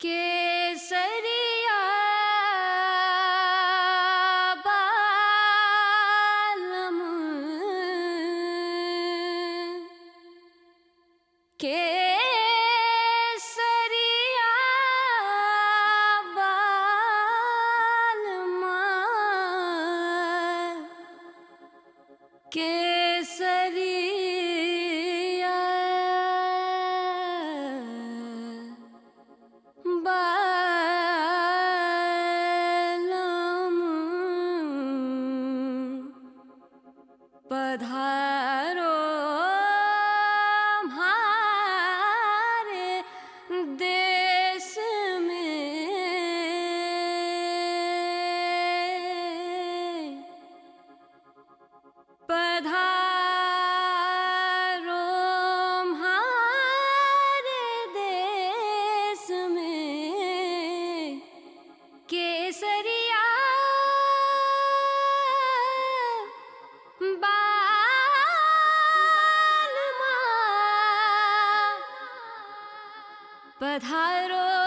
केसरिया केसरिया पधारो पधारो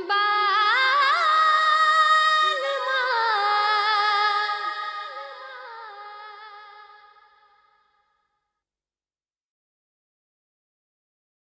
Bye.